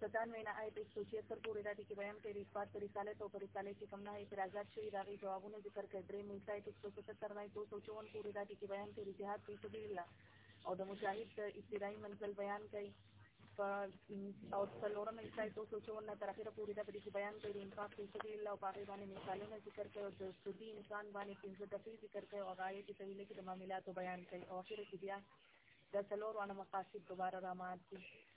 ستان وینا آیت 176 پورې راځي چې بیان کوي اثبات پر رسالت او پر رسالت چې کوم نه اعتراضات شوي دا غي جوابونه ذکر کړي درې ملت آیت 177 نه 254 پورې راځي چې بیان کوي جهاد په سبیل الله او د مجاهد د ابتدایي منزل بیان کوي او څلورم ایسای تو سوچون نه تر اخره پوری دا پدې بیان کوي انفاق په سبیل الله او باقي باندې مثالونه ذکر کوي او د سودی انسان باندې پنځه دفعې ذکر کوي او غایې چې تحلیل کې د معاملاتو بیان کوي او اخر کې بیا د څلورو انا مقاصد دوباره را مات دي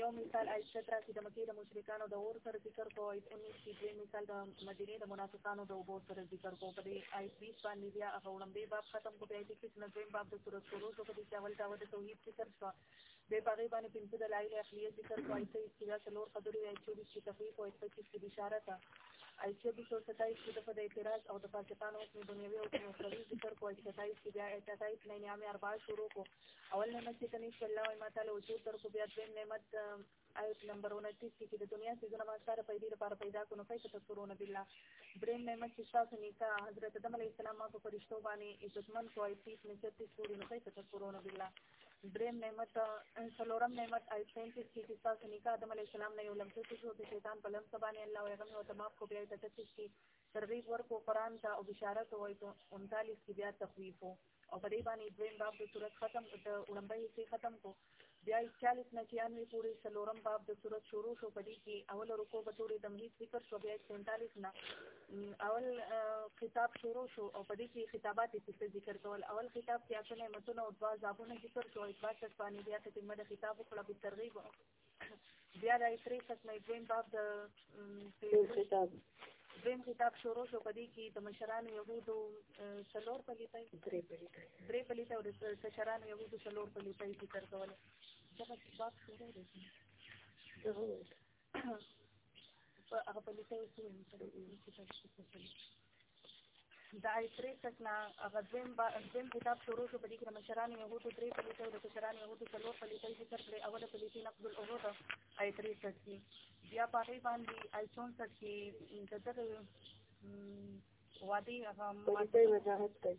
یو مثال آیسته تر چې د مکې د مشرکانو د اور سره ذکر کو آیت 19 کې دوی مثال د مدینه د منافقانو د اوبو سره ذکر کو په دې آیت 20 باندې بیا هغه وړاندې باب ختم کو په آیت 21 نه دویم باب د سورۃ شروع شو په دې کې اول داوته توحید ذکر شو د پاغي باندې پنځه دلایل عقلیه ذکر کو آیت 23 کې دا څلور خبرې آیت 24 کې تفریق او آیت 25 کې اشاره ده آیت 24 27 کې د په اعتراض او د فاسقانو حکم دنیوي او اخروی ذکر کو آیت 27 کې بیا آیت 27 نه نیامه اربع شروع کو اول نعمت چې کني چې الله ما تعالی وجود در کو بیا دویم نعمت آیت نمبر 29 کې د دنیا څخه زونه ما سره پیدا لپاره پیدا کو نو فیس تکفرون بالله دریم نعمت چې تاسو نیکا حضرت آدم علیه السلام ما په فرشتو باندې عزتمن کو آیت 30 نه 33 پورې نو فیس تکفرون بالله دریم نعمت څلورم نعمت آیت 33 کې چې تاسو نیکا آدم علیه السلام نه یو لمسه شو چې شیطان په لمسه باندې الله او هغه او تمام کو بیا 33 کې ترغیب ورکو قران ته او بشارت وایي ته 39 کې بیا تخویف وو او په دې باندې دویم باب د صورت ختم د وړمبه یې ختم کو بیا 41 نه 96 پورې څلورم باب د صورت شروع شو په دې کې اول رکو به تورې تمهید ذکر شو بیا 47 نه اول خطاب شروع شو او په دې کې خطابات یې ذکر کول اول خطاب کې اصل نعمتونه او دوا ځابونه ذکر شو ایت باندې بیا ته مده خطاب وکړه په ترغیب بیا د ایترې ختمې دویم باب د خطاب دویم خطاب شروع شو پدې کې د مشران يهودو څلور پلیتای درې پلیتای درې پلیتای او د مشران يهودو څلور پلیتای ذکر کول دا باب شروع دی هغه پلیتای چې د آیترې څخه هغه دیم با دیم کتاب شروع شو په دې کې د مشرانو یهودو درې پلیته او د مشرانو یهودو څلور پلیته ذکر کړې اوله پلیته نقد العهود آیترې څخه بیا په هغه باندې آیتون څخه د دغه وادي هغه ماته وضاحت کوي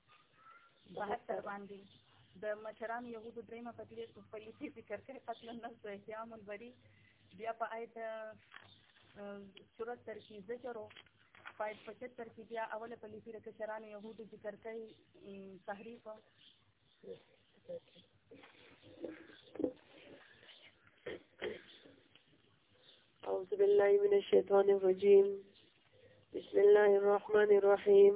بهر تر باندې د مشران یهودو درېمه فتوی خپلې دې ذکر کړي قتل النفس احیام البری بیا په آیت صورت تر کې زجر او پایت پچت تر کې بیا اوله په لیفی رکه شران یهودو ذکر کړي تحریف أعوذ بالله من الشيطان الرجيم بسم الله الرحمن الرحيم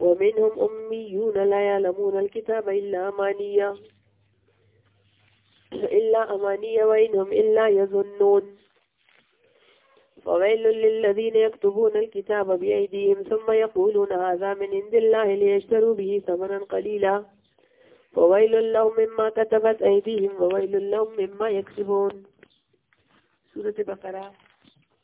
ومنهم أميون لا يعلمون الكتاب إلا أمانيا إلا أمانية وإنهم إلا يظنون فويل للذين يكتبون الكتاب بأيديهم ثم يقولون هذا من عند الله ليشتروا به ثمنا قليلا فويل لهم مما كتبت أيديهم وويل لهم مما يكسبون سورة بقرة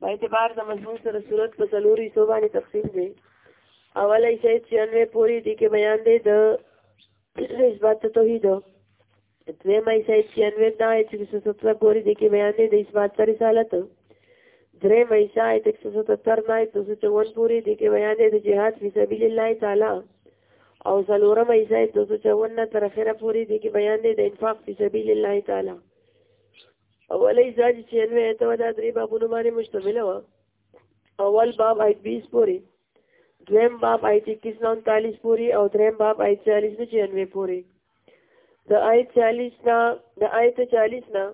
په اعتبار د مضمون سره صورت په څلوري سو باندې تقسیم دی اوله یې چې چنوې پوری دي کې بیان دی د اثبات توحید دویمه یې چې چنوې دا چې د ستره پوری دي کې بیان دی د اثبات رسالت درې مې شای د 177 نه 254 پوری دي کې بیان دی د جهاد فی سبیل الله تعالی او څلورم یې شای 254 نه تر اخره پوری دي کې بیان دی د انفاق فی سبیل الله تعالی اولې ځاج چې نوې ته دا درې بابونو باندې مشتمل و اول باب آیت 20 پوری دویم باب آیت 21 نو 39 پوری او دریم باب آیت 40 نه 96 پوری د آیت 40 نه د آیت 40 نه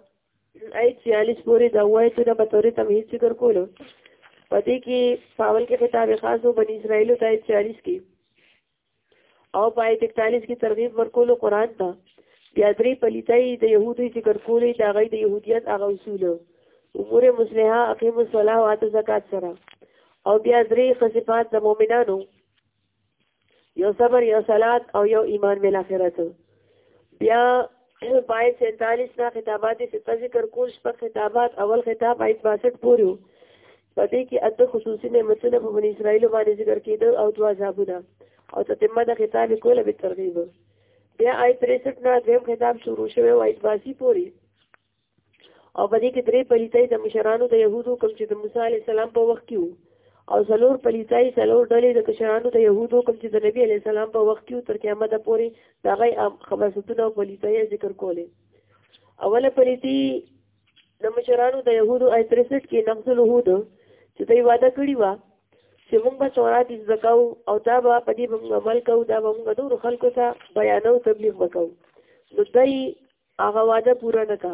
آیت 40 پوری د وایت نه په تورې تمهید ذکر کولو پدې کې پاول کې خطاب خاص او بنی اسرائیل ته آیت 40 کې او په آیت 41 کې ترغیب ورکول قران ته بیا درې پلیتای د يهودي ذکر کولې دا غي د يهودیت هغه اصول امور مصلحه اقیم الصلاه او اتو زکات سره او بیا درې خصفات د مؤمنانو یو صبر یو صلات او یو ایمان بالاخره بیا پای 47 نا خطابات ستا ذکر کول شپږ خطابات اول خطاب آیت 62 پورې په دې کې اته خصوصي نعمتونه په بنی اسرائیل باندې ذکر کېدل او دوا عذابونه او تتمه د خطاب کوله به ترغیب بیا آیت 63 نا دیم خطاب شروع شوی او آیت 82 پورې او په دې کې درې پلیتای د مشرانو د يهودو کوم چې د موسی عليه السلام په وخت کې او څلور پلیتای څلور ډلې د کشرانو د يهودو کوم چې د نبی عليه السلام په وخت کې تر قیامت پورې دا غي خبرستونه او پلیتای ذکر کولې اوله پلیتی د مشرانو د يهودو آی 63 کې نقض الوهود چې دوی وعده کړی و چې موږ به تورات زکاو او دا به په دې باندې عمل کوو دا به موږ نور خلکو ته بیانو تبلیغ وکاو نو دوی هغه وعده پوره نه کا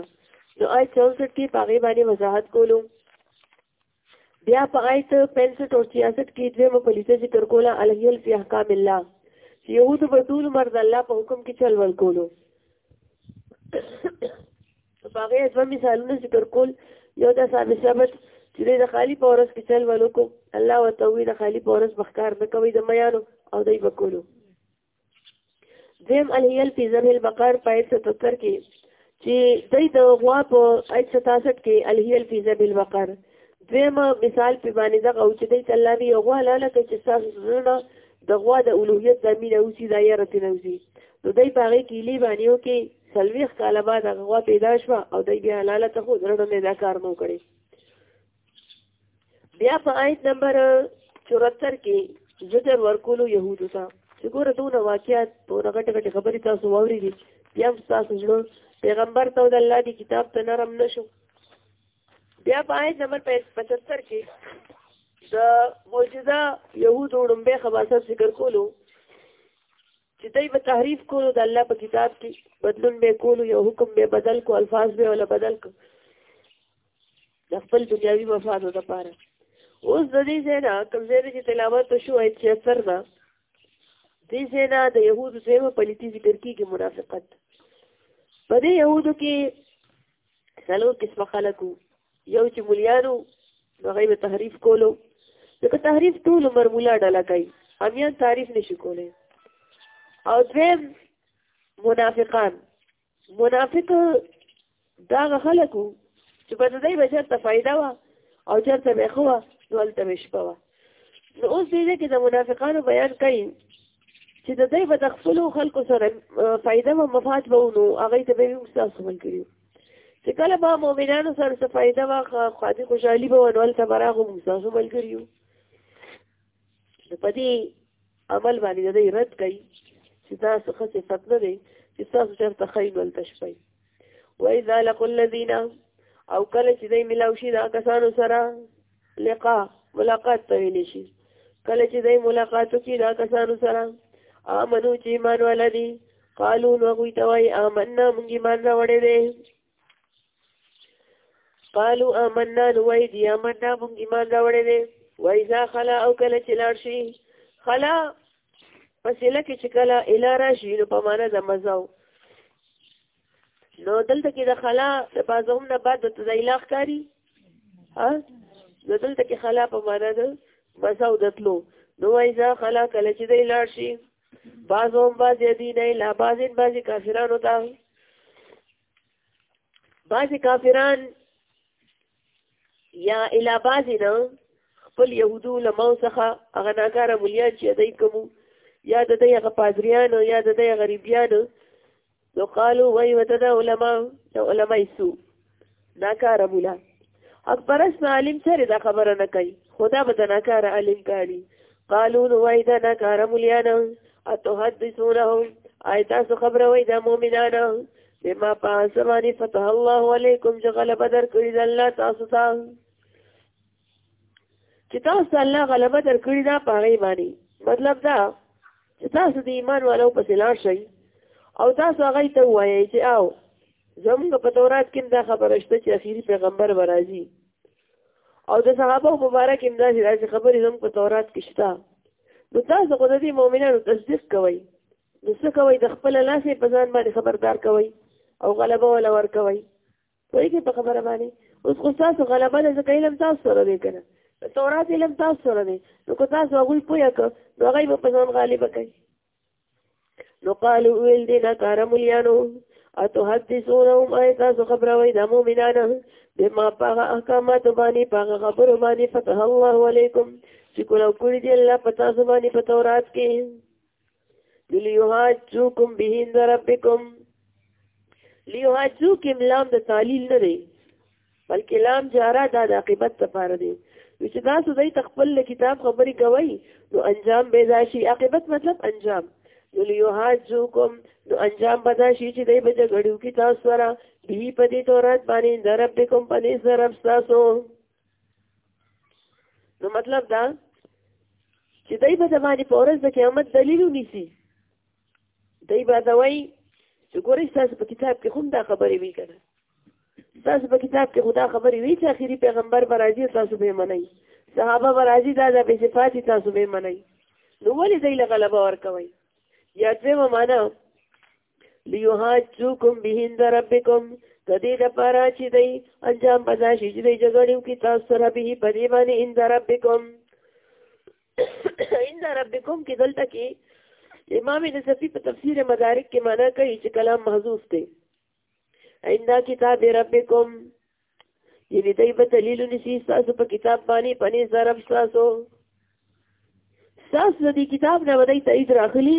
نو آیت 64 کې پاغه باندې وضاحت کولو بیا په آیت 65 او 66 کې دوه مپلیته ذکر کوله الهیل فی احکام الله چې یهود په ټول مرد الله په حکم کې چل ول کولو پاغه دوه مثالونه ذکر کول یو د ثابت ثابت چې د خالی په ورځ کې چل ولکو الله وتوی د خالی په ورځ بخکار نه کوي د میانو او دای بکولو دیم الهیل فی ذبح البقر په 170 کې چې دای د غوا په 167 کې الهیل فی ذبح البقر دیم مثال په باندې دغه او چې دای ته الله دی غوا لاله کې چې تاسو زړه د غوا د اولوهیت د مینه او سیدا یې رته نوځي نو دای په هغه کې لی باندې یو کې سلويخ کاله بعد غوا پیدا شو او دای بیا لاله ته خو درنه نه دا کار نو کړی بیا په آیت نمبر 74 کې زجر ورکولو يهودو ته چې ګوره دونه واقعیت دونه غټه غټه خبرې تاسو واوري دي بیا تاسو جوړ پیغمبر ته د الله دی کتاب ته نرم نشو بیا په آیت نمبر 75 کې د معجزه يهودو ډمبه خبرسر ذکر کولو چې دوی به تحریف کولو د الله په کتاب کې بدلون به کولو یو حکم به بدل کو الفاظ به ولا بدل کو د خپل دنیاوي مفادو لپاره اوس د دې ځای نه کوم ځای چې تلاوت شو آیت چې اثر نه دې ځای نه د یهودو دویمه پلیتي ذکر کېږي منافقت په دې یهودو کې څلور قسمه خلک وو یو چې ملیانو هغه به تحریف کولو ځکه تحریف ټول عمر مولا ډله کوي همیان تعریف نشي کولی او دویم منافقان منافق دا خلک وو چې په دې به چېرته فایده وه او چېرته به ښه وه نو هلته به شپه وه نو اوس دې ځای کې د منافقانو بیان کوي چې د دوی به د خپلو خلکو سره فایده و مفاد به نو هغوی ته به یې موږ ستاسو مل کړي چې کله به مؤمنانو سره څه فایده وه ښادي خوشحالي به وه نو هلته به راغو موږ ستاسو مل کړي نو په دې عمل باندې د رد کوي چې دا څه صفت نه دی چې تاسو چرته خی دلته شپئ وإذا لقوا الذين او کله چې دوی ملاو شي دا کسانو سره لقا ملاقات ته ویل شي کله چې دوی ملاقات وکړي دا کسانو سره آمنو چې ایمان ولري قالو نو هغوی ته وایي آمنا موږ ایمان راوړی دی قالو آمنا نو وای دی آمنا مونږ ایمان راوړې دي وای ځا خلا او کله چې لاړ شي خلا پسله کې چې کله اله راشي نو په معنا د مزاو نو دلته کې د خلا د بازوم نه بعد د تزایلاخ کاری ها نو دلته کې خلا په معنا د مزاو دتلو نو وای ځا خلا کله چې د لاړ شي بعض هم بعض دین الا بعض بعض کافران ہوتا بعض کافران یا الا بعض نه خپل يهودو لمو څخه هغه ناکاره مليان چې دای کوم یا د دې هغه پادریانو یا د دې غریبیانو نو قالو وای وته دا علما دا علما یسو ناکار مولا اکبر اس عالم سره دا خبره نه کوي خدا به دا ناکار عالم کاری قالو نو وای دا ناکار مولا نه اتحدثونهم آیت تاسو خبره وای دا مؤمنانو بما پاسوانی فتح الله علیکم چې غلبه درکړي د الله تاسو ته چې تاسو الله غلبه درکړي دا په هغه باندې مطلب دا چې تاسو د ایمان والو په سلار شئ او تاسو هغه ته وایي چې او زموږ په تورات کې دا خبره شته چې اخیری پیغمبر ورازي او د صحابه مبارک امدا چې راځي خبرې زموږ په تورات کې شته نو تاسو خو د دې مؤمنانو تصدیق کوئ نو څه کوئ د خپل لاسې په ځان باندې خبردار کوئ او غلبه ولا ور کوئ پوهېږې په خبره باندې اوس خو ستاسو غلبه ده ځکه علم تاسو سره دی که نه د تورات علم تاسو سره دی نو که تاسو هغوی پوه کړ نو هغوی به په ځان غالبه کوي نو قالو ویل دی ناکاره ملیانو اتحدثونهم آیا تاسو خبروئ دا مؤمنان بما پاغه احکامات باندې پاغه خبرو باندې فتح الله علیکم چې کولاو کړی دی الله پتا سو باندې په تورات کې لیحاجوکم به عند ربکم لیحاجوکم لام د تعلیل نه دی بلکې لام جاره دا د عاقبت لپاره دی نو چې تاسو دای تخپل کتاب خبرې کوي نو انجام به دا شي عاقبت مطلب انجام نو لیحاجوکم نو انجام به دا شي چې دای به جګړو کې تاسو سره به په دې تورات باندې درب کوم په دې سره تاسو نو مطلب دا چې دای په زمانه په ورځ د قیامت دلیل ونیسي دای به دا وایي چې ګورې تاسو په کتاب کې هم دا خبرې وی کنه تاسو په کتاب کې خدا خبرې وی چې اخیری پیغمبر به راځي تاسو به منئ صحابه به راځي دا د بې صفاتي تاسو به منئ نو ولې دای له غلبه ورکوي یا دویمه معنا لیحاجوکم بهن در ربکم د دې لپاره چې دی انجام پدا شي چې دی جګړې وکړي تاسو سره به په دې باندې ان در ربکم ان در ربکم کې دلته کې امام نصفی په تفسیر مدارک کې معنا کوي چې کلام محذوف دی ایندا کتاب ربکم یعنی دای په دلیل نشي تاسو په کتاب باندې پني ضرب تاسو تاسو د کتاب نه ودی تایید راخلی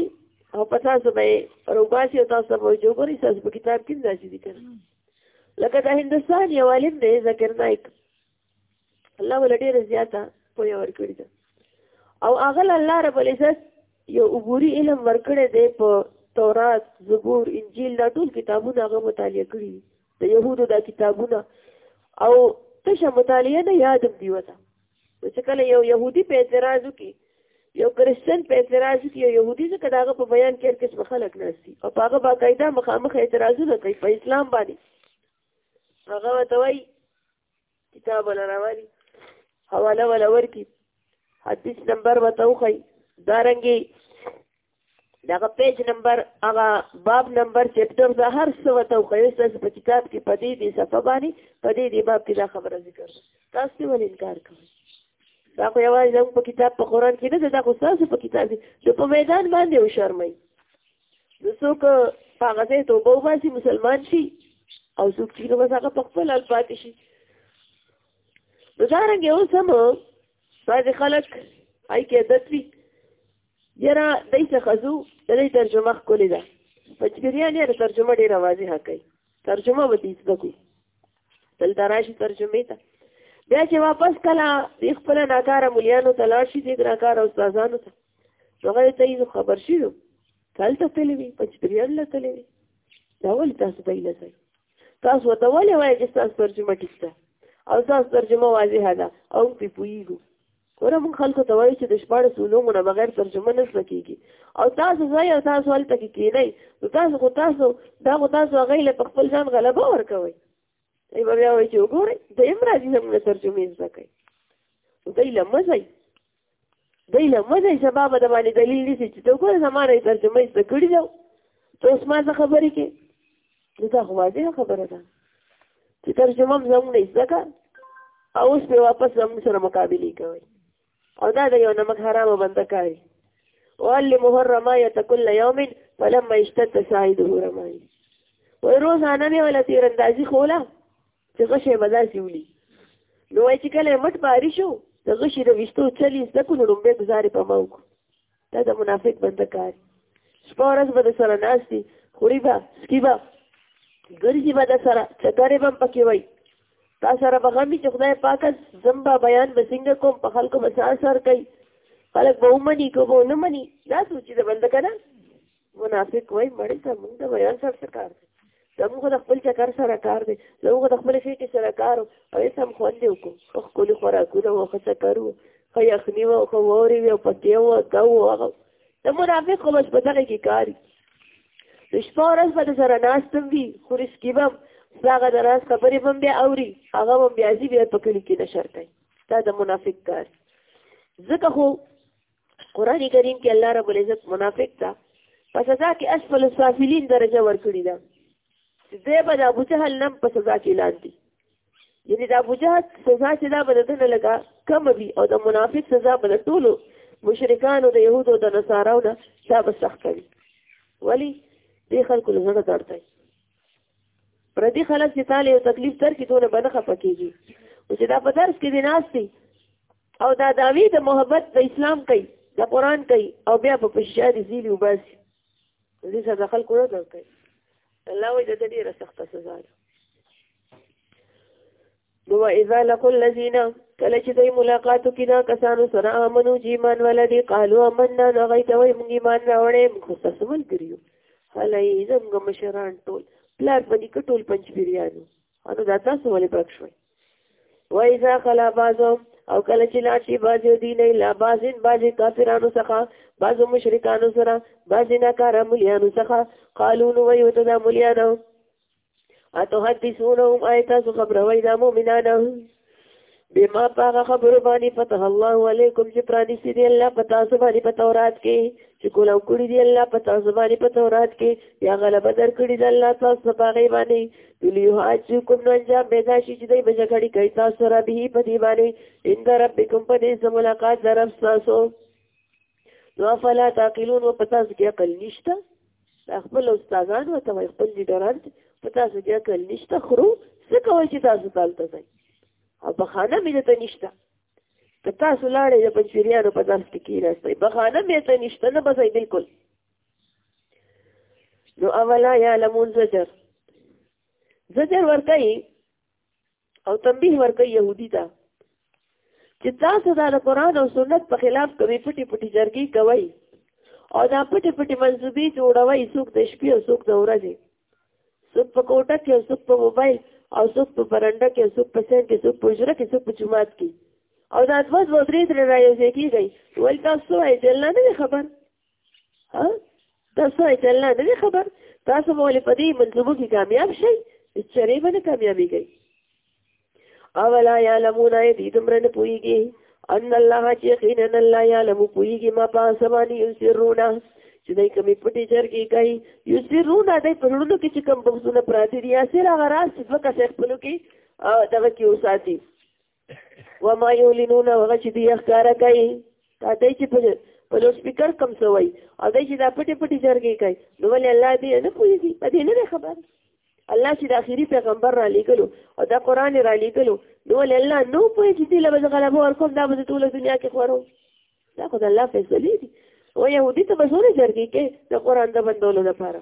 او په تاسو به روباسي او تاسو به جو کوی تاسو په کتاب کې داسې دي کړ لکه د هندستان یو عالم دی ذکر نایک الله ول ډیر زیاته پوهه ورکړي ده او هغه الله رب العزت یو عبوري علم ورکړي دی په تورات زبور انجیل دا ټول کتابونه هغه مطالعه کړي د يهودو دا کتابونه او تشه مطالعه نه یادم دی وته چې کله یو يهودي په اعتراض وکړي یو کرسچن په اعتراض کې یو يهودي ځکه داغه په بیان کې هرکس مخالک ناشتي او هغه باقاعده مخامخ اعتراضونه کوي په اسلام باندې هغه وتوي کتاب ولا راوالي حواله ولا ورکی حدیث نمبر وتوخی دارنګي دغه پیج نمبر هغه باب نمبر چپټر دا هر څه وته خو یې تاسو په کتاب کې پدې دي صفه باندې پدې دي باب کې دا خبره ذکر تاسو ول انکار کوئ دا خو یوازې زموږ په کتاب په قرآن کې نه ده دا خو تاسو په کتاب کې چې په میدان باندې وشرمئ نو څوک په هغه ځای توبه وباسي مسلمان شي او څوک چې نو بس هغه په خپل حال پاتې شي نو دا رنګ اوس هم بعضې خلک هاي کې عادت وي یاره دی څخه ځو د دی ترجمه ښکلې ده پچګریان یاره ترجمه ډېره واضحه کوي ترجمه به دې زده کړو دلته راشي ترجمې ته بیا چې واپس کله د خپل ناکاره مليانو ته لاړ شي د ناکاره استادانو ته هغه ته یې خبر شي نو تل ته تللی وي په چپریان له تللی وي دا ولې تاسو ته یې لځئ تاسو ورته ولې وایئ چې ستاسو ترجمه ټیک ده او ستاسو ترجمه واضحه ده او موږ پرې پوهېږو ګوره موږ خلکو ته وایو چې د شپاړس علومو نه بغیر ترجمه نه زده کېږي او تاسو ځای او تاسو هلته کې کېنئ نو تاسو خو تاسو دا خو تاسو هغوی له په خپل ځان غلبه ورکوئ دی به بیا وایي چې وګورئ دویم راځي زموږ ترجمې زده کوي نو دی له مه ځئ دی له مزه شباب د باندې دلیل نشي چې ته ګوره زمانه یې ترجمه یې کړی دی ته اوس ما څه خبرې کې نو دا خو واضحه خبره ده چې ترجمه هم زموږ نه زده که او اوس پرې واپس زموږ سره مقابلې کوئ او دا د یو نمک حرامه بنده کاري وعلمه الرماية كل يوم فلما اشتد سعيده رماية وروزانه مې ولا تیراندازي خوله چې غشې به داسې ولي نو وایي چې کله مټ باري شو د غشي د ویشتو چلی زده کړو نو لومبې ګزارې په ما وکړو دا د منافق بنده کار شپه ورځ به د سره ناست دي خوري به سکي به ګرځي به د سره چکرې به هم پکې وایي تا سره به غمي چې خدای پاک زم به بیان به څنګه کوم په خلکو به سر سر کوي خلک به ومني که به ونه مني دا سوچي د بنده که نه منافق وای مړی ته موږ د بیان سره څه کار دی زموږ د خپل چکر سره کار دی زموږ د خپل خېټې سره کار او هېڅ هم خوند یې وکړو ښه ښکلي خوراکونه وو ښه چکر وو ښه یخني وه ښه واورې وې او پکې وه دا و هغه د منافق خو بس په دغه کې کار وي د شپه ورځ به د سره ناست هم وي خو رسکي به هم ستا هغه د راز خبرې به هم بیا اوري هغه به هم بیا ځي بیا په کلي کې نشر کوي دا د منافق کار ځکه خو قران کریم کې الله رب العزت منافق ته په سزا کې اسفل السافلین درجه ورکړي ده دې به د ابو جهل نم په سزا کې لاندې یعنی د ابو جهل سزا چې دا به دنه لګا کم وي او د منافق سزا به ټولو مشرکانو د يهودو د نصاراو نه دا به سخت وي ولی دې خلکو لږه درته پردي خلک چې تاله یو تکلیف تر کې دونه بنخه پکېږي او چې دا په درس کې دی ناشتي او دا داوی د محبت د اسلام کوي د قران کوي او بیا په پښه دي زیلی وباسي دې سره دخل کوله درکې الله وجه دې ډیره سخته سزا ده نو اذا لقوا الذين کله چې دوی ملاقات وکړي دا کسانو سره امنو چې ایمان ولدي قالو امنا نو هغوی ته وایي موږ ایمان راوړی موږ خو ستاسو ملګري یو هلایي زموږ مشران ټول پلار په نیکه ټول پنجپیریانو نو دا تاسو ولې پرک شوئ وایذا خلا بعضهم او کله چې لاړ شي بعضې دوی نه لا بعضې بعضې کافرانو څخه بعضو مشرکانو سره بعضې ناکاره ملیانو څخه قالو نو وایي ورته دا ملیانو اتحدثونهم آیت تاسو خبروي دا مؤمنان بما پاغه خبرو باندې فتح الله علیکم چې پرانیستی دی الله په تاسو باندې په تورات کې چې کولاو کړی دی الله په تاسو باندې په تورات کې یا غلبه در کړی دی الله تاسو په هغه باندې تلیو حاجو کوم نو انجام پیدا شي چې دوی بشکړی کوي تاسو را به په دی باندې ان ربکم په دې سره ملاقات درف تاسو نو افلا تعقلون و په تاسو کې عقل نشته دا خپل استادان او تمه خپل لیډران په تاسو کې عقل نشته خرو څه کوي چې تاسو تالته ځئ او بخانه مې ته نشته که تاسو لاړې د پنځپیریانو په درس کې کېناستئ بخانه مې ته نشته نه بځئ بالکل نو اولا یعلمون زجر زجر ورکوي او تنبیه ورکړي يهودي ته چې تاسو دا د قران او سنت په خلاف کوي پټي پټي جرګي کوي او دا پټي پټي منځوبي جوړوي څوک د شپې او څوک د ورځې څوک په کوټه کې څوک په موبایل او څوک په پرنده کې څوک په سین کې څوک په جره کې څوک په جماعت کې او دا دوه دوه درې درې راځي کېږي ول تاسو یې دلته نه خبر ها تاسو ته الله نه خبر تاسو ولې په دې منصوبو کې کامیاب شئ چرې باندې کامیابی کوي اولا یعلمون ایدی دمره نه پوهیږي ان الله چې یقینا الله یعلم پوهیږي ما په سمانی یسرونه چې دای کمی پټی چر کې کوي یسرونه دای په لړونو کې چې کم بغزونه پراتی دي یا سره غراس چې فکر شیخ پلو کې دغه کې وساتي وما یولینون هغه چې دی ښکارا کوي دا دای چې په لو سپیکر کم سوی او دای چې دا پټي پټي جرګي کوي نو ول الله دې نه پوهیږي په دې نه خبر الله چې د اخیری پیغمبر را لېګلو او دا قران را لېګلو نو ول الله نو پوهیږي چې لبه غلبه ورکوم دا به ټول دنیا کې خورو دا خو د الله فیصله دي او يهودي ته بسونه جرګي کوي د قران د بندولو لپاره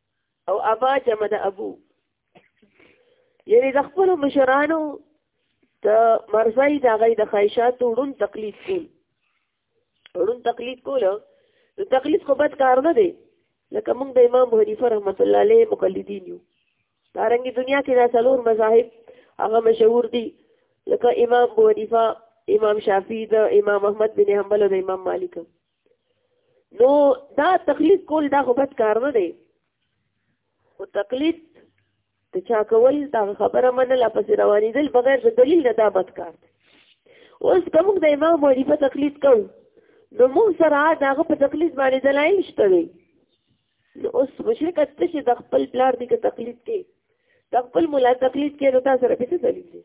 او ابا جمع د ابو یعنی د خپل مشرانو د مرزای د غي د خواهشاتو ړون تقلید کول ړون تقلید کول نو تقلید خو بد کار نه دی لکه موږ د امام حنیفه رحمت الله علیه مقلدین یو دارنګي دنیا کې دا څلور مذاهب هغه مشهور دي لکه امام ابو حنیفه امام شافعی د امام احمد بن حنبل او د امام مالک نو دا تقلید کول دا خو بد کار نه دی او تقلید ته چا کول دا خبره منل پس روانېدل بغیر د دلیل نه دا بد کار دی اوس که موږ د امام ابو حنیفه تقلید کوو نو موږ سره د هغه په تقلید باندې دلایل شته دی نو اوس مشرک ته چې د خپل پلار دی که تقلید کوي د خپل مولا تقلید کوي نو تا سره به څه دلیل دی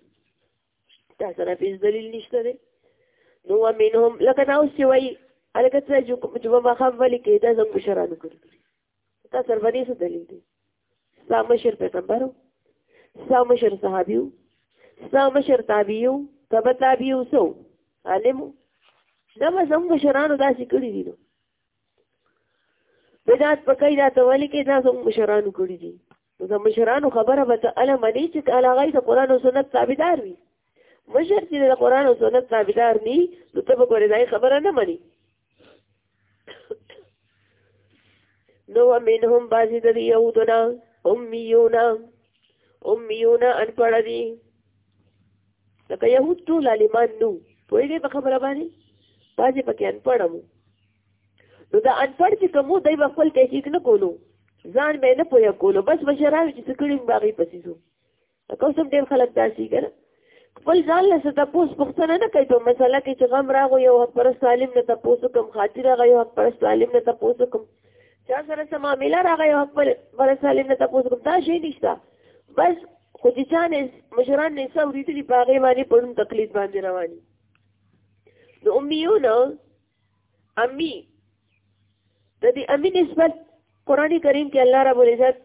دا سره هیڅ دلیل نشته دی نو ومنهم لکه دا اوس چې وایي هلکه ته چې کوم جمعه ماښام ولي کې دا زموږ مشرانو کړي تا سره به دې څه دلیل دی ستا مشر پیغمبر و ستا مشر صحابي و ستا مشر تابعي و تبه تابعي و څه عالم و دا به زموږ مشرانو داسې کړي دي نو بدعت په کوي دا ته ولي کې دا زموږ مشرانو کړي دي نو د مشرانو خبره به ته اله منی چې کله هغه د قران او سنت تابعدار وي مشر چې د قران او سنت تابعدار ني نو ته به ګورې دای خبره نه مني نو منهم بعضی د یهودنا امیونا امیونا ان پړ دي لکه یهود ټول عالمان نو پوهیږي په خبره باندې بعضی پکې ان پړمو نو دا انپړ چې کومو دای په خپل تحقیق نه کولو ځان به نه پوهه کولو بس مشران چې سکړی باغی پسې زو تاسو هم ډېر خلک داسي کړه خپل ځان له څه تاسو پښتنه نه کوي په مسله کې چې غم راغو یو حق پر سالم نه تاسو کوم خاطر راغی یو حق پر سالم نه تاسو کوم چا سره سم معاملې راغی یو حق پر سالم نه تاسو کوم دا شي نشته بس خو چې ځان مشران نه څو ریتلی باغی باندې په تقلید باندې رواني د امیونو امی د دې امی نسبت قران کریم کې الله رب العزت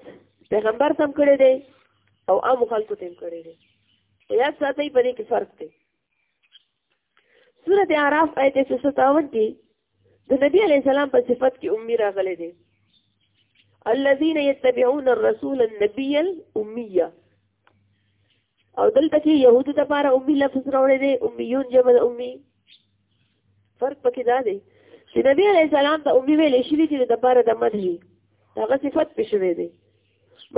پیغمبر تم کړی دی او عام خلکو تم کړی دی یاد ساتئ په دې کې فرق دی سورته اعراف آیت 157 کې د نبی علی السلام په صفت کې امي راغلي دي الذين يتبعون الرسول النبي الاميه او دلته کې يهودو لپاره امي لفظ راوړی دی اميون جمع امي فرق پکې دا دی چې نبی علیه السلام ته امي ویل شي چې د لپاره د مدح هغه صفت پې شوې دی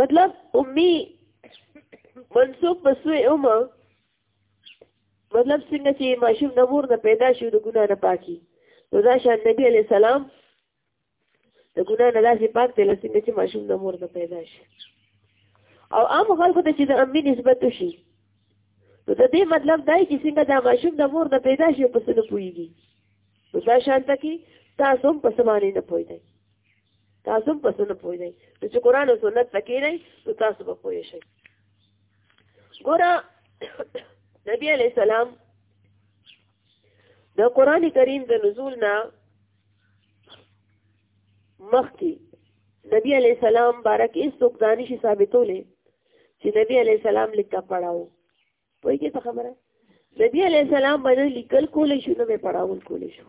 مطلب امي منسوب په سوی امه مطلب څنګه چې ماشوم د مور نه پیدا شي د ګناه نه پاکي نو دا شان نبی علیه السلام د ګناه نه داسې پاک دی لکه څنګه چې ماشوم د مور نه پیدا شي او عام خلکو ته چې د امي نسبت وشي نو د دې مطلب دا چې څنګه دا ماشوم د مور نه پیدا شي په څه نه پوهېږي نو دا شان ته کې تاسو هم په څه باندې نه پوهېږئ تاسو هم په څه نه پوهېږئ نو چې قرآن او سنت ته کښېنئ نو تاسو به پوه شئ ګوره نبی علیه السلام د قران کریم د نزول نه مخکې نبی علی السلام بارک اس سوکدانی شي ثابتولې چې نبی علی السلام لیکا پڑھاو وایي ته خبره نبی علی السلام باندې لیکل کولې شو نو به پڑھاول کولې شو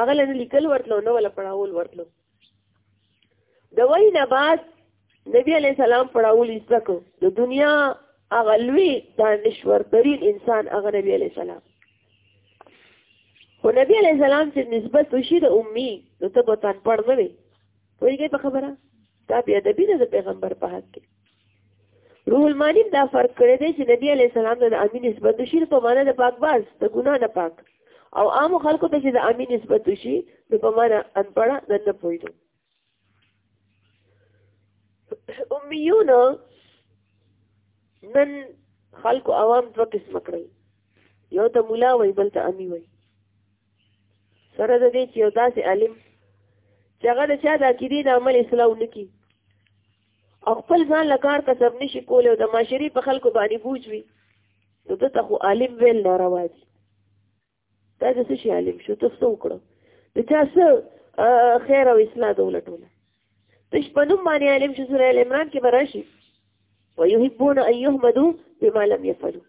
هغه له لیکل ورتلو نو ولا پڑھاول ورتلو د وای نه بعد نبی علی السلام پړاول ایستکو د دنیا هغه لوی دانشور ترین انسان هغه نبی علی السلام خو نبی علی السلام چې نسبت وشي د امي نو ته به تان پړ نه وي پوهیږئ په خبره دا بیا د بینه د پیغمبر په حق کې روح المانی دا فرق کړی دی چې نبی علی السلام د امین نسبت شي په معنا د پاک باز د ګنا نه پاک او عام خلکو ته چې د امین نسبت شي نو په معنا ان پړه د نه پویدو امیون نن خلکو عوام دوه قسم کړی یو ته مولا وای بل ته امی وای سره د دې چې یو داسې عالم چې هغه د چا د عقیدې د عمل اصلاح ونکړي او خپل ځان له کار کسب نشي کولی او د معاشري په خلکو باندې بوج وي نو ده ته خو عالم ویل ناروا دي دا د څه شي عالم شو ته څه وکړه د چا څه خیر او اصلاح ده ولټوله تش په نوم باندې عالم شو سوره عمران کې به راشي ويحبون ان يحمدوا بما لم يفعلوا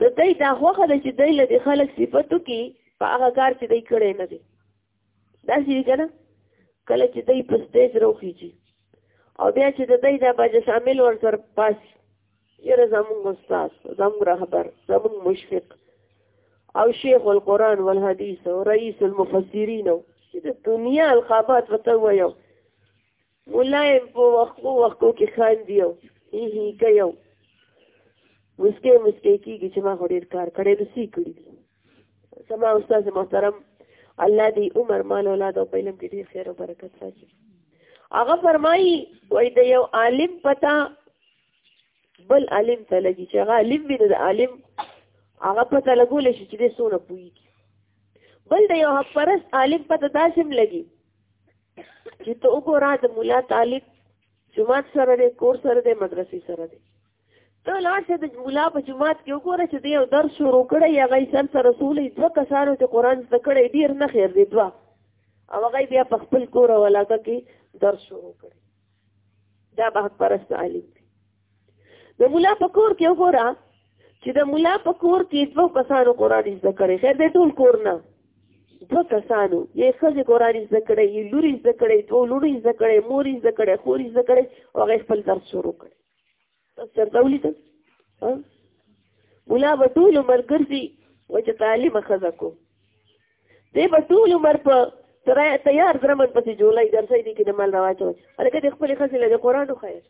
د دې دا خوخه ده چې دای له خلک صفاتو کې په هغه کار چې دای کړی نه دي دا شي کنه کله چې دای په سټیج راوخیږي او بیا چې د دای د باج شامل ور سر پاس یره زموږ استاد زموږ رهبر زموږ مشفق او شیخ القرآن والحدیث او رئیس المفسرین چې د دنیا الخابات وته وایو ملایم په وقفو وقفو کې خاندي او هی هی کوي او مسکې مسکې کېږي چې ما خو ډېر کار کړی نو څه کړي دي زما استاد محترم الله دې عمر مال اولاد او په علم کې ډېر خیر او برکت راکړي هغه فرمایي وای د یو عالم پتا بل عالم ته لګي چې هغه عالم وي د عالم هغه پتا لګول شي چې دې سونه پوي بل د یو حق پرست عالم پتا داسم لګي چې ته وګوره د مولا طالب جماعت سره دی کور سره دی مدرسې سره دی ته لاړ شه د مولا په جماعت کې وګوره چې دی یو درس شروع کړی یا غي سر سره رسولې دوه کسانو ته قران زده کړی ډیر نه خیر دی دوه او هغه بیا په خپل کور ولاګه کې درس شروع کړی دا به پرست عالم د مولا په کور کې وګوره چې د مولا په کور کې دوه کسانو قرآن زده کړی خیر دی ټول کور نه دوه کسانو یې ښځې قرآن زده کړی یې لوري زده کړی دوه لوڼي زده کړی مور یې زده کړی خور یې زده کړی او هغه خپل درس شروع کړی تاسو چېرته ولیدل مولا به ټول عمر ګرځي و چې تعلیم ښځه کو دی به ټول عمر په تیار درمن پسې جولای درسای دي کې د مال راواچوي هلکه د خپلې ښځې له د قرآن وښایه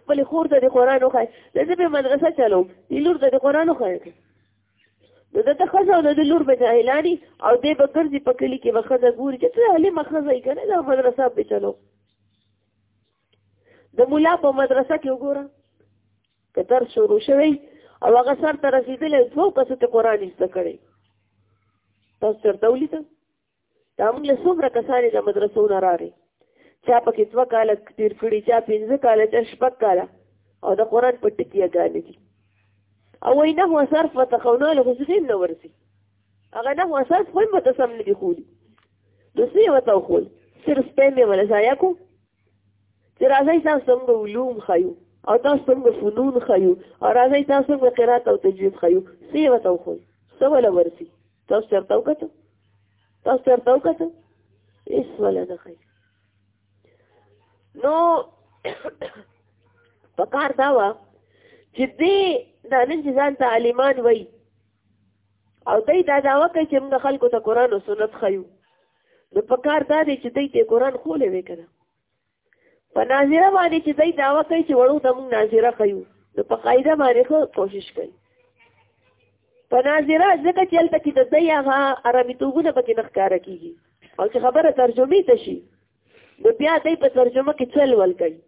خپل خور ته د قران وخای د دې په مدرسه چلو د لور ته د قران وخای نو د تخزه او د لور به جاهلانی او دې به ګرځي په کلی کې وخزه ګوري چې ته علي مخزه یې کنه دا مدرسه به چلو د مولا په مدرسه کې وګوره که درس شروع شوی او هغه سر ته رسیدلی دوه کسو ته قرآن زده کړی تاسو چېرته ولیدل دا موږ له څومره کسانې د مدرسو نه راغی چا پکې دوه کاله تیر کړي چا پنځه کاله چا شپږ کاله او د قرآن په ټکیه ګانې دي او وایي نه هو صرف و تخونه له حسین نه ورسي هغه نه هو صرف خو به تسم نه دي خولي نو څه یې ورته وښول صرف ټایم یې ولا ضایع کو چې راځئ تاسو څنګه علوم ښیو او تاسو څنګه فنون ښیو او راځئ تاسو څنګه قرات او تجوید ښیو څه یې ورته وښول څه ولا ورسي تاسو چرته وکړه تاسو چرته وکړه هیڅ ولا نه کوي نو په کار دا و چې دې دا نن چې ځان ته عالمان وای او دوی دا داوا کوي چې موږ خلکو ته قرآن او سنت ښیو نو په کار دا دی چې دوی ته قرآن خولې وې که نه په ناظره باندې چې دوی داوا کوي چې وړو ته موږ ناظره ښیو نو په قاعده باندې خو کوشش کوي په ناظره ځکه چې هلته کې د دوی هغه اراميتوبونه پکې نه ښکاره کېږي او چې خبره ترجمې ته شي نو بیا دوی په ترجمه کې چل ول کوي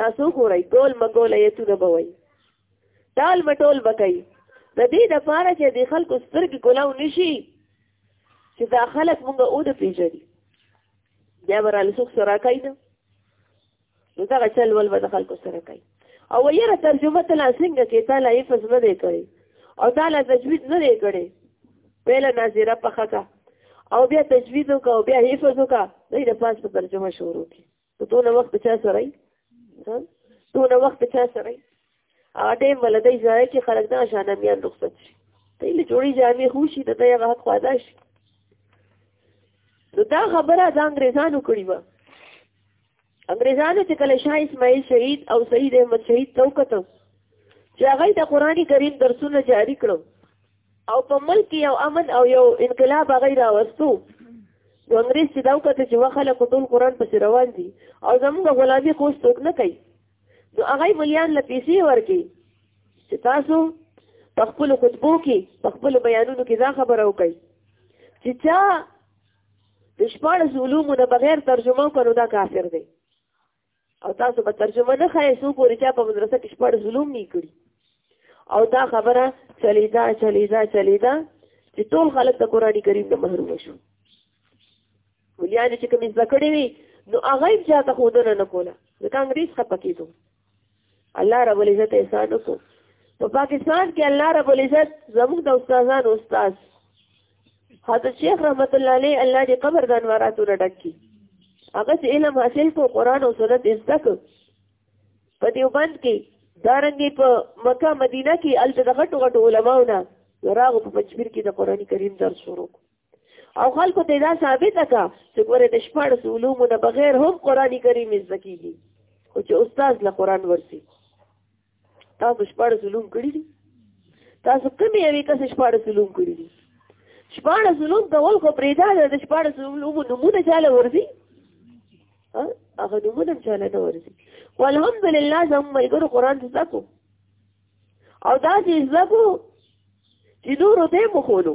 تاسو ګورئ ګول مګول ایتونه به وایي ټال مټول به کوي د دې دپاره چې د خلکو سترګې ګلاو نه شي چې دا خلک مونږ او د پیژني بیا به راله څوک سره کوي نه نو دغه چل ول به د خلکو سره کوي او یره ترجمه ته لا څنګه کې تا لا حفظ نه دی کړی او تا لا تجوید نه دی کړی پهله ناظره پخه کا او بیا تجوید وکړه او بیا حفظ وکړه دوی د پاس په ترجمه شروع کړي ته دونه وخت چا سره یې دونه وخت چا سره یې هغه ټایم به له دې ځایه کې خلک دا شانه میان رخصت شي ته یې له جوړې جامې خو شي د دی هغه حق خو ادا شي نو دا خبره د انګریزانو کړې وه انګریزانو چې کله شاه اسماعیل شهید او سید احمد شهید ته وکتل چې هغه د قرآن کریم درسونه جاری کړو او په ملک کې یو امن او یو انقلاب هغه راوستو نو انګرېز چې دا وکړه چې وخلک ټول قرآن پسې روان دي او زموږ غلامي خو څوک نه کوي نو هغه مليان له پیسې ورکي چې تاسو په خپل خطبو کې په خپل بیانونو کې دا خبره وکړي چې چا د شپاړس علومو نه بغیر ترجمه کړو دا کافر دی او تاسو به ترجمه نه خای سو پورې چا په مدرسه کې شپږ ظلم نه کړی او دا خبره چلیدا چلیدا چلیدا چې ټول خلک د قران کریم نه محروم شو مليان چې کوم ځکړې وي نو هغه چا ته خودنه نه کوله ځکه انګريز خپکیدو الله رب العزت احسان وکړو په پاکستان کې الله رب العزت زموږ د استادانو استاد حضرت شیخ رحمت الله علیه الله دې قبر د انواراتو نه ډک کړي هغه چې علم حاصل کو قران او سنت زده کړ په دیوبند کې دارنګي په مکه مدینه کې الته د غټو غټو علماونه راغو په پچبیر کې د قرآني کریم درس شروع او خلکو ته دا ثابت کا چې ګوره د شپږ علومو نه بغیر هم قرآني کریم زده کیږي خو چې استاد له قرآن ورسي تاسو شپږ علوم کړی دي تاسو کوم یوې کس شپږ علوم کړی دي شپږ علوم کول خو پرېدا د شپږ علوم نمونه چاله ورسي هغه نمونه چاله نه ورسي والحمدلله زموږ ملګرو قرآن زده کو او دا چې زده کو چې نورو ته مخولو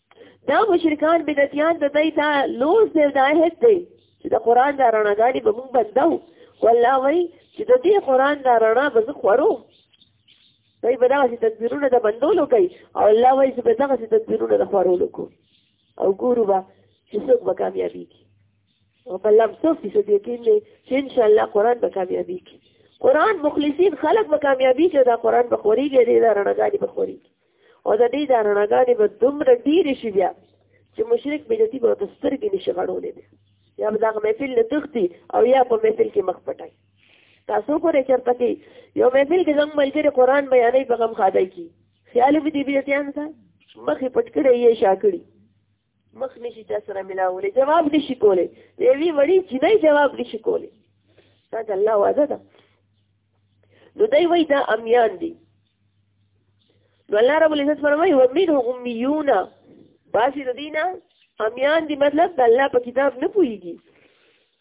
دا مشرکان بدعتیان د دوی دا لوز دی دا هیڅ دی چې د قرآن دا رڼاګانې به مونږ بنده وو خو الله وایي چې د دې قرآن دا رڼا به زه خورو دوی به دغسې تدبیرونه د بندولو کوي او الله وایي چې به دغسې تدبیرونه د خورولو کو او ګورو به چې څوک به کامیابېږي او په الله هم څو فیصد یقین دی چې انشاءالله قرآن به کامیابېږي قرآن مخلصین خلق به کامیابېږي او دا قرآن به خورېږي دې دا رڼاګانې به خورېږي او د دې دا رڼاګانې به دومره ډېرې شي بیا چې مشرک بدعتي به ورته سترګې نشي غړولی بیا یا به دغه محفل نه تښتي او یا په محفل کې مخ پټوي تاسو ګورئ چېرته کې یو محفل کې زموږ ملګري قرآن بیانوي په غم ښادی کي خیال مې دې بدعتیانو ته مخې پټ کړی یې شا کړي مخ نشي چا سره ملاولی جواب نشي کولی د یوې وړې چینۍ جواب نشي کولی دا د الله وعده ده نو دی وایي دا امیان دي نو الله رب العزت فرمایي ومنهم امیون باسي د دینه امیان دي مطلب د الله په کتاب نه پوهېږي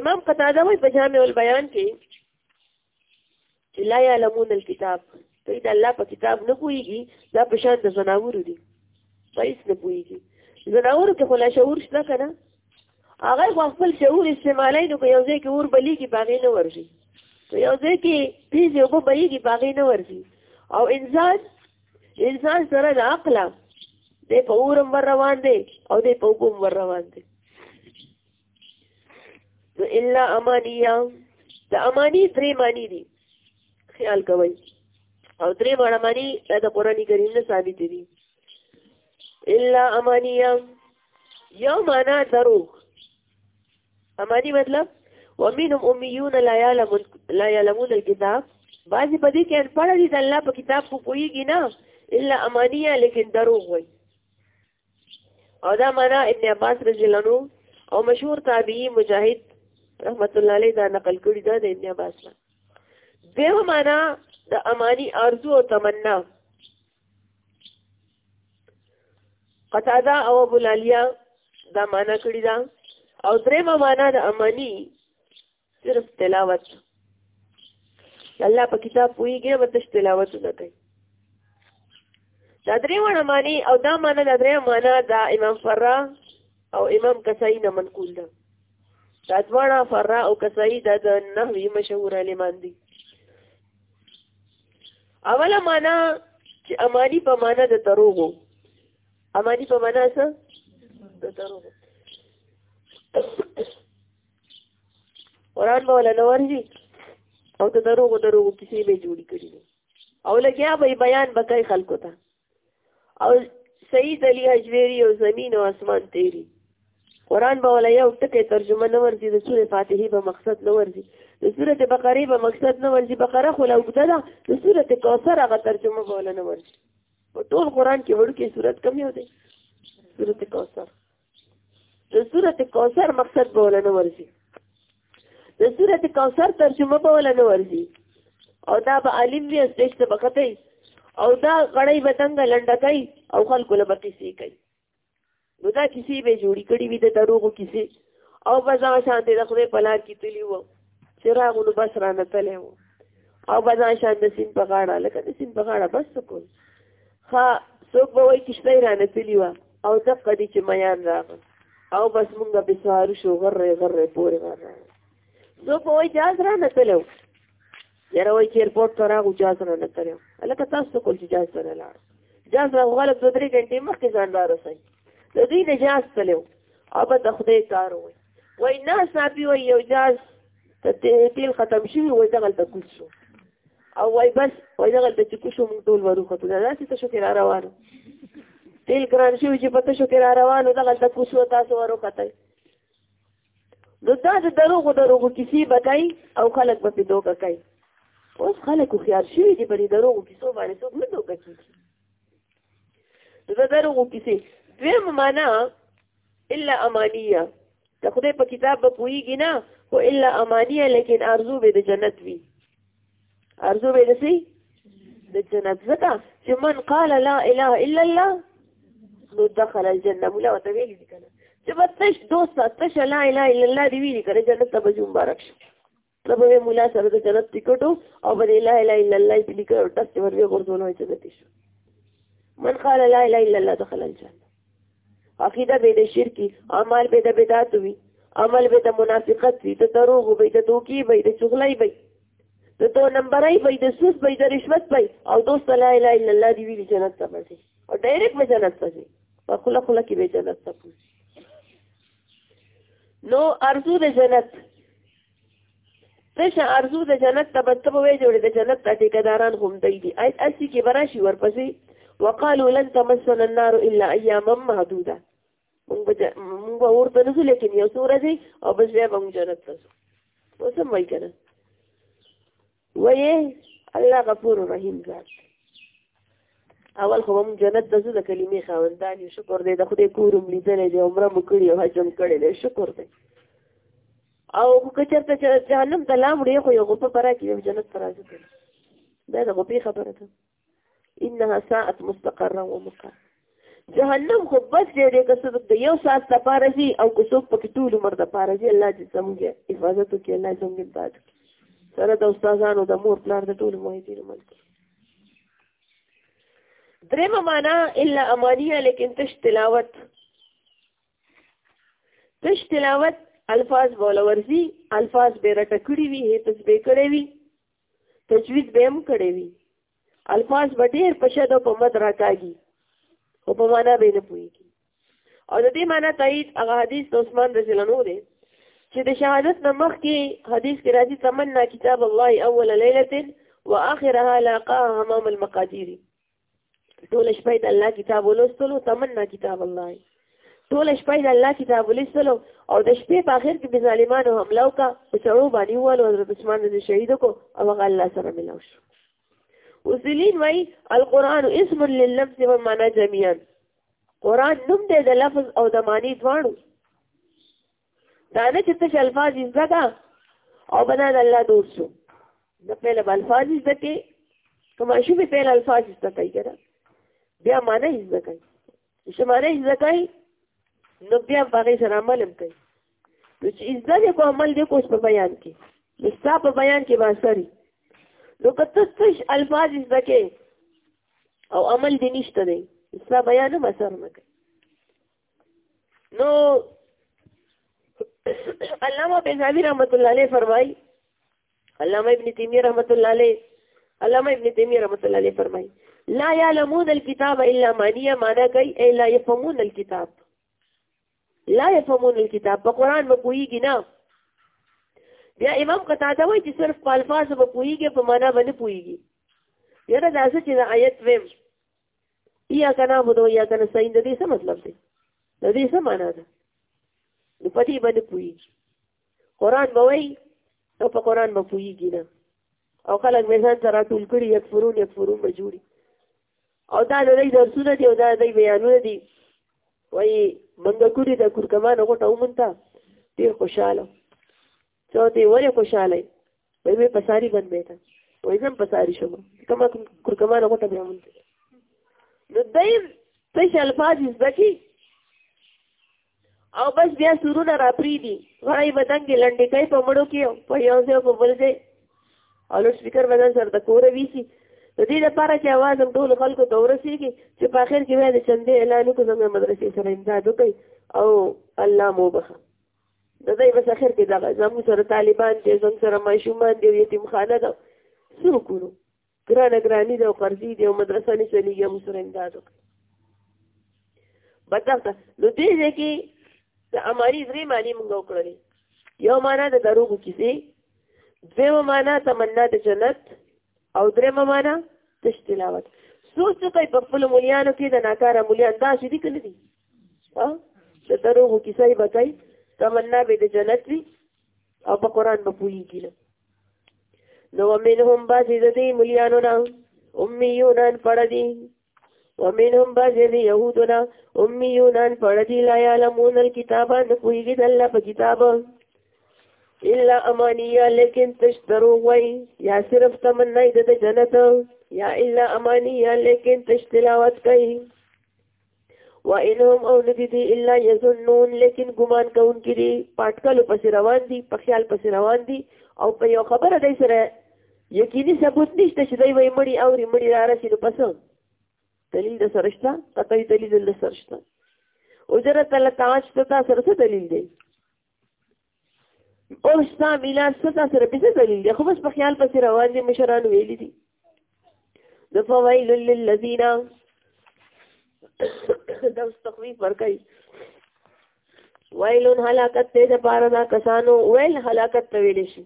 امام قتاده وی په جامع البیان کې لا يعلمون الكتاب دوی د الله په کتاب نه پوهیږي دا په شان د زناورو دي په هیڅ نه پوهیږي زناورو کې خو لا شعور شته که نه هغه خو خپل شعور استعمالوي نو که یو ځای کې اور بلیږي په هغې نه ورځي که یو ځای کې پیزې اوبه بهیږي په هغې نه ورځي او انسان انسان سره د عقله دی په اور هم ور روان دی او دی په اوبو هم ور روان دی نو الا امانیه د امانی درې معنی دي خیال کوئ او درې معنی معنی د قرآني کریم نه ثابت دي الا امانیه یو معنا دروغ امانی مطلب ومنهم امیون لا یعلمون لا یعلمون الكتاب بعضی په دې کې ان پړه دي د الله په کتاب کو کویږي نه الا امانیه لیکن دروغ وایي او دا معنا ابن عباس رضی الله عنه او مشهور تابعی مجاهد رحمت الله علیه دا نقل کړی دا د ابن عباس نه دیو معنا د امانی ارزو او تمنا قطاده او ابو لالیا دا معنا کړی دا او درېمه معنا د امانی صرف تلاوت الله په کتاب پويږي او تش تلاوت نه کوي دا درې وړه معنی او دا معنی دا درې معنی دا امام فرا او امام کسائی نه منقول ده دا دواړه فرا او کسائی دا د نحوی مشهور علمان دي اوله معنی چې امانی په معنی د دروغو امانی په معنی څه د دروغو قرآن به ولا نه ورځي او ته دروغو دروغو کیسې به جوړې کړي او لګیا به بیان به کوي خلکو ته او سید علی حجویری او زمین او اسمان تیری قرآن به ولا یو ټکی ترجمه نه ورځي د سورې فاتحې به مقصد نه ورځي د سورې بقرې به مقصد نه ورځي بقره خو لا اوږده ده د سورې کوثر هغه ترجمه به ولا نه ورځي په ټول قرآن کې وړوکی صورت کم یو دی سورې کوثر د سورت کوثر مقصد به ولنه ورزي د سورت کوثر ترجمه به ولنه ورزي او دا به عالم وي استش ته بکته او دا غړی به څنګه لنډه کوي او خلکو له بقي سي کوي نو دا کیسې به جوړی کړي وي د دروغو کیسې او بزا شانته د خدای په لار کې تلی وو چې راغو نو بس رانه تللی و او به دا شان د سیند په غاړه لکه د سیند په غاړه بس سکول ښه څوک به وایي کښتۍ رانه تللي وه او دقه دي چې میان راغل او بس مونږ به سهارو شو غرې غرې پورې غر راغل څوک به وایي جاز رانه تللی و یاره وایي چې ایرپورټ ته راغو جاز رانه تللی و هلکه تاسو څه کول چې جاز ته نه لاړ جاز راغو غلط دوه درې ګنټې مخکې ځان را رسوي د دوی نه جاز تللی و او به د خدای کار وایي وای نه صافي وای یو جاز ته تیل ختم شي وای دغه ته کوڅ شو او وای بس وای دغه ته چې کوڅ شو موږ ټول ورو خطو دا څه شو کې را روانو تیل ګران شو چې پته شو کې را روانو دغه ته کوڅ شو تاسو ورو خطای نو دا د دروغو دروغو کیسې بکای او خلک به په دوکه کوي اوس خلک خو خيار شوي دي په دې دروغو کیسو باندې څوک نه دوکه کیږي نو دا دروغو کیسې دویم معنا الا امانیه د خدای په کتاب به پوهیږي نه خو الا امانیه لیکن ارزو به د جنت وي ارزو به د سي د جنت ځکه چې من قال لا اله الا الله نو دخل الجنه مولا ته ویلي دي کنه چې بس تش دوسته تش لا اله الا الله دی ویلي کنه جنت ته به مبارک شي ته به مولا سره د جنت ټیکټو او به لا اله الا الله په لیکه او ټس ور وی غرزونه وي جنت شو من قال لا اله الا الله دخل الجنه عقیده به د شرکی اعمال به د بدعت وي عمل به د منافقت وي د دروغ به د دوکي به د چغلای به د تو نمبرای به د سوس به د رشوت به او دوست لا اله الا الله دی وی جنت ته ورځي او ډایرکټ به جنت ته ځي په خله خله کې به جنت ته پوسی نو ارزو د جنت تشه ارزو د جنت ته به ته وې جوړې د جنت ته ټیکداران هم دی دي ایت اسی کې براشي ورپسې وقالو لن تمسنا النار الا اياما محدوده مونږ به مونږ به ورته نه ځو لیکن یو څو ورځې او بس بیا به مونږ جنت ته ځو اوس هم وایي که نه وایې الله غفور رحیم ذات اول خو موږ جنت ته ځو د کلمې خاوندان یو شکر دی د خدای کور هم لیدلی دی عمره مو کړې او حج هم کړی دی شکر دی او که چېرته جهنم ته لاړ یې خو یو غوپه په راکړي یو جنت ته راځي دا د غوپې خبره ده انها ساعت مستقرا ومقام جهنم خو بس دی دی که څوک د یو ساعت لپاره ځي او که څوک پکې ټول عمر لپاره ځي الله دې زموږ حفاظت وکړي الله دې زموږ امداد وکړي سره د استادانو د مور پلار د ټولو معیدینو مل کړي درېمه معنا الا امانیه لیکن تش تلاوت تش تلاوت الفاظ بوله ورځي الفاظ به رټه کړي وي هیڅ به کړی وي تجوید به هم کړی وي الفاظ به ډېر په شد او په مد راکاږي خو په معنا به نه پوهېږي او د دې معنا تایید هغه حدیث د عثمان رضی الله عنه دی چې د شهادت نه مخکې حدیث کې راځي تمنا کتاب الله اول لیلة واخرها لاقاها امام المقادير ټول شپه د الله کتاب ولوستلو تمنا کتاب الله ټول شپه د الله کتاب ولوستلو او د شپې په اخر کې به ظالمانو حمله وکړه په چړو باندې ووالو حضرت عثمان د شهید کو او هغه الله سره ملاو شو وزلین وای القرآن اسم لللفظ و معنا جميعا قرآن نوم دی د لفظ او د معنی دواړو دا نه چې تش الفاظ زده کا او بنا د الله دور شو د پیل الفاظ زده کې کوم شي به پیل الفاظ زده کوي کنه بیا معنی زده کوي چې معنی زده کوي نو بیا باغې سره عمل هم کوي نو چې زده دې کو عمل دې کوس په بیان کې لستا په بیان کې باسري نو کته تش الفاظ زده کې او عمل دې نشته دی لستا بیان هم اثر نه کوي نو علامه بنزاوی رحمت الله علیه فرمای علامه ابن تیمیه رحمت الله علیه علامه ابن تیمیه رحمت الله علیه فرمای لا يعلمون الكتاب الا مانیه معنا کوي اي لا يفهمون الكتاب لا يفهمون الكتاب په قران به کویږي نه بیا امام قتاده وایي چې صرف په الفاظ به کویږي په معنا باندې کویږي یره دا څه چې آیت ویم یا کنا بده یا کنا سین د دې څه مطلب دی د دې څه معنا ده نو پدې باندې پوي قران به وای نو په قران به پويږي نه او خلک به ځان سره ټول کړي یکفرون یکفرون به جوړي او دا د دې درسونه دي او دا د بیانونه دي وای منګه کړي د کورکمانو غټه ومنته ډیر خوشاله چوتې ولې خوشاله یې وایي مې په ساري بند بیته وایي زه هم په ساري شوم کومه کورکمانه غوټه بیا مونږ نو دی تش الفاظ زده کړي او بس بیا سرونه را پریدي غړی به دنګې لنډې کوي په مړو کې په یو ځای او په بل ځای او لوډ سپیکر به ځان سره د کوره ویسي د دې لپاره چې اواز هم ټولو خلکو ته ورسېږي چې په اخر کې بیا د چندې اعلان وکړو زموږ مدرسې سره امداد وکړي او الله مو بخښه د دې بس اخر کې دغه زمو سره طالبان دي زم سره ماشومان دي یتیم خانه ده څه وکړو ګرانه ګرانی ده او قرضې دي او مدرسه نه چلیږي هم سره امداد وکړي بدلته نو دې ځای کې د اماري درې معنی مونږ وکړلې یو معنا د دروغو کیسې دویمه معنا تمنا د جنت او درېمه معنا تش تلاوت سوچ ته په خپل مليانو کې د ناکاره مليان دا شې دي کنه دي ها د دروغو کیسه یې به کوي تمنا به د جنت وي او په قرآن به پوهېږي نه نو ومنهم بعضې د دې ملیانو نه امیون ان پړه دي ومنهم بعضې د یهودو نه امیون ان پړه دي لا یعلمون الکتاب نه پوهېږي د الله په کتاب الا امانیه لیکن تش دروغ وایي یا صرف تمنا یې د جنت یا الا امانیه لیکن تش تلاوت کوي و انهم او ندی دی الا یظنون لیکن ګمان کوونکي دي پټکلو پس روان دي په خیال پس روان دي او په یو خبره دی سره یقیني ثبوت نشته چې دوی وایي مړي اوري مړي را رسي نو پس دلیل د سره شته قطعي دلیل د سره شته اجرت الله تعالی ته سره څه دلیل دی او ستا ميلاد څه تاسو ربي څه دلیل دی خو بس په خیال پسې روان دي مشران ویلي دي د فوائل للذین دا تخویف ورکړي ویلون هلاکت ته د پاره دا کسانو ویل هلاکت ته ویل شي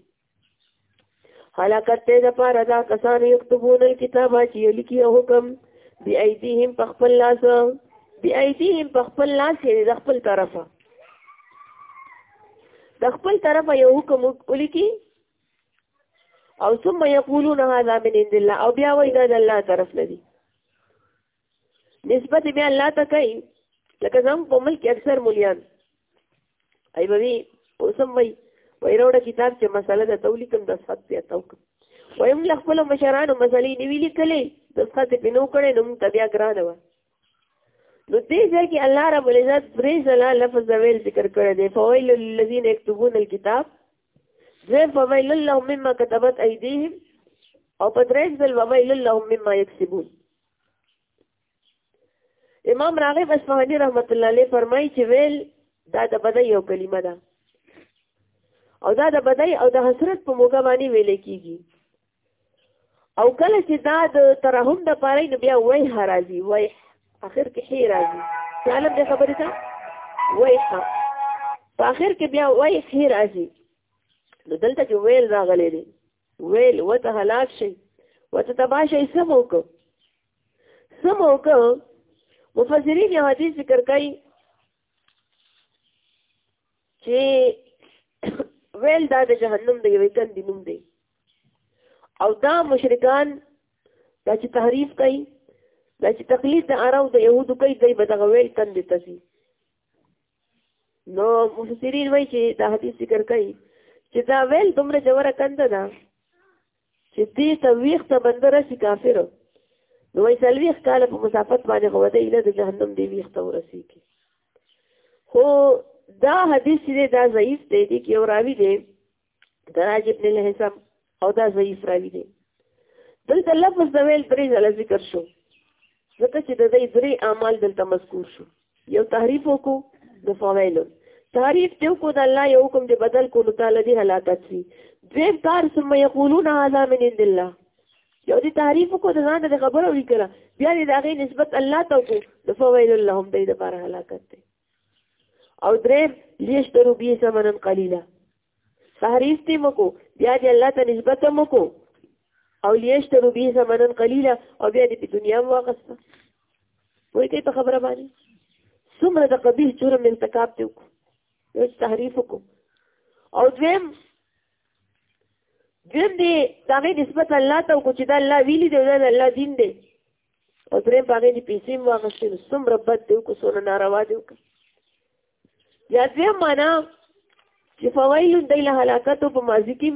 حلاکت ته د پاره دا کسان یكتبون الكتاب چې لیکي حکم بی ایدیهم په خپل لاس بی ایدیهم په خپل لاس یې د خپل طرفه د خپل طرفه یو حکم ولیکي او ثم یقولون هذا من عند الله او بیا وایي دا د الله طرف نه دي نسبت بیا الله ته کوي لکه زم په ملک اکثر مليان ای بوي اوسم وای وای راوړه کتاب چې مسله ده تولي کوم د صحت بیا توک وایم له خپل مشرانو مسلې نیوی لیکلې د صحت په نو کړي نو تبیا ګران و نو دې ځای کې الله رب العزت درې ځله لفظ د ویل ذکر کړی دی فویل للذین یكتبون الكتاب زه فویل لهم مما كتبت ایدیهم او په درې ځل وویل لهم مما یکسبون امام راغب اصفهاني رحمت الله علیه فرمایي چې ویل دا د بدای یو کلمه ده او دا د بدای او د حسرت په موګه باندې ویل کیږي او کله چې دا د ترحم د پاره نو بیا وای راځي وای اخر کې هی راځي ظالم دې خبره ده وای ها په اخر کې بیا وای هی راځي نو دلته چې ویل راغلی دی ویل وته هلاک شي وته تبا شي سموک سموک مفسرین یو حدیث ذکر کوي چې ویل دا د جهنم د یوې کندې نوم دی او دا مشرکان دا چې تحریف کوي دا چې تقلید د عرب د یهودو کوي دوی به دغه ویل کندې ته ځي نو مفسرین وایي چې دا حدیث ذکر کوي چې دا ویل دومره جوره کنده ده چې دې ته ویښته بنده راشي کافر نو وایي څلوېښت کاله په مسافت باندې خو دی نه د جهنم دې ویښته ورسېږي خو دا حدیث چې دا ضعیف دی دې کې یو راوي دی دراج ابن الهزم او دا ضعیف راوی دی دلته لفظ د ویل درې ځله ذکر شو ځکه چې د دې درې اعمال دلته مذکور شو یو تحریف وکړو د فویلو تحریف دی کو د الله یو حکم دی بدل کو نو تعالی دی هلاکت شي دویم کار ثم یقولون هذا من عند الله یو دی تحریف کو د ځان د خبرو وکړه بیا دې د هغې نسبت الله ته وکړو د فویل لهم دی د بار هلاکت دی او دریم لیشترو بی سمنن قلیلا تحریف تی مکو بیا دی الله ته نسبت مکو او لیشترو بی سمنن قلیلا او بیا دی په دنیا واغسته وای ته په خبره باندې څومره د قبیح جرم انتکاب دی وکړو یو تحریف وکړو او دویم دویم دی دغه نسبت الله ته وکړو چې دا الله ویلي دی دا الله دین دی او درې باغې دې پیسې مو واغشتې نو څومره بد دی وکړو څونه ناروا دی وکړو یا دوی معنا چې فویل دی له هلاکتو په ماضي کې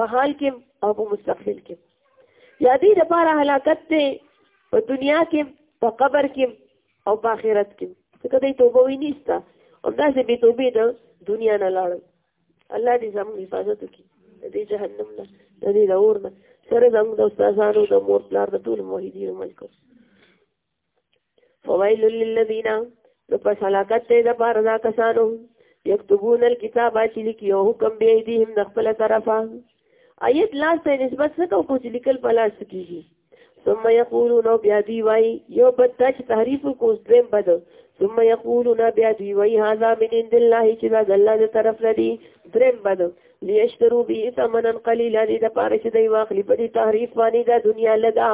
په حال کې او په مستقبل کې یا دې لپاره هلاکت دی په دنیا کې په قبر کې او په آخرت کې ځکه دې توبه وینيسته همداسې بې توبې د دنیا نه لاړل الله دې زموږ حفاظت وکړي د دې جهنم نه د دې د اور نه سره زموږ د استادانو د مور پلار د ټولو موحدینو ملکو فویل للذین نو پس هلاکت دی د پاره دا کسانو یکتبون الکتاب چې لیکي او حکم به ایدیهم د خپل طرفه ایت لاس ته نسبت څه کو چې لیکل په لاس کېږي ثم یقولون بیا دی وای یو بد دا چې تحریف کو دویم بد ثم یقولون بیا دی وای هاذا من عند الله چې دا د الله د طرف نه دی دریم بد لیشترو به ثمنا قلیلا دې د پاره چې دی واخلي په دې تحریف باندې دا دنیا لګا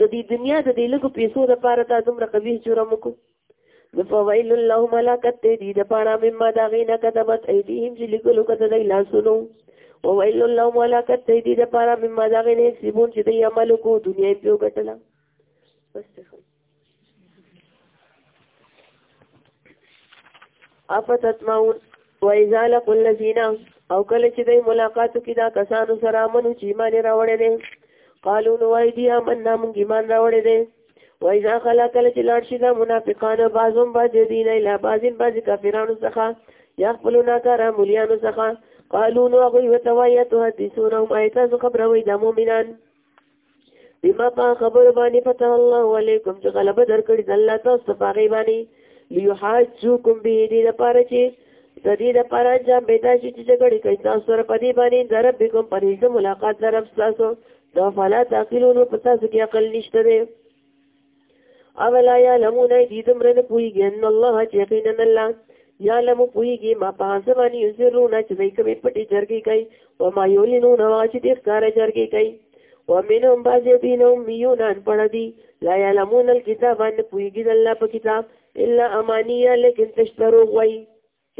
د دې دنیا د دې لګو پیسو د پاره دا دومره قوی جرم وکړو نو فویل اللهم لا کت دې د پاره مما دا غینا کتبت ایدیهم چې لیکلو کته د لاسونو او ویل اللهم لا کت دې د پاره مما دا غینا سیبون چې د عمل کو دنیا په ګټلا بس څه افتتمون و اذا لقوا الذين او کله چې دوی ملاقاتو کې دا کسانو سره منو چې ایمان راوړی دی قالو نو وای دی امن نام ایمان راوړی دی و اذا خلا کله چې لاړ شي دا منافقان بعضهم بعض دین اله بعضین بعض کافرانو څخه یا خپلونه کارا مليانو څخه قالو نو هغه وتوایته حدیثونه ما ایتاسو خبروي د مؤمنان بما په خبر باندې فتح الله علیکم چې غلبه درکړي د الله تاسو په غي باندې ليحاجوکم به دې لپاره چې د دې لپاره انجام به تاسو چې جګړه کوي تاسو سره په دې باندې درب کوم په دې ملاقات درب تاسو دا فلا تعقلون په تاسو کې عقل نشته اولا یعلمون دی دمره نه پوهېږي ان الله چې یقینا الله یعلم پوهېږي ما په هغه څه باندې یسرون چې دوی کومې پټې جرګې کوي وما یعلنون هغه چې دوی ښکاره جرګې کوي ومنهم بعض دین امیون ان پړه دي لا یعلمون الکتاب ان پوهېږي د الله په کتاب الا امانیه لیکن تشترو غوي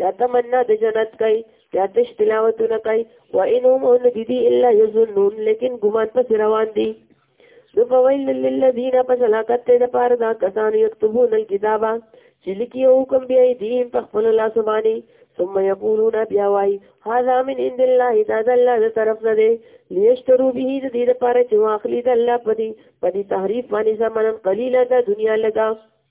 یا تمنا د جنت کوي یا تش تلاوتونه کوي و انهم ان دي دي الا يظنون لیکن ګمان پس روان دي نو فویل للذین پس هلاکت ته د پاره دا کسان یكتبون الكتابه چې لیکي حکم بیا دي په خپل لاس باندې ثم يقولون بیا وای هذا من عند الله دا د الله د طرف نه دی ليشترو به د دې لپاره چې واخلي د الله په دې په دې تحریف باندې زمانن قلیلا د دنیا لګا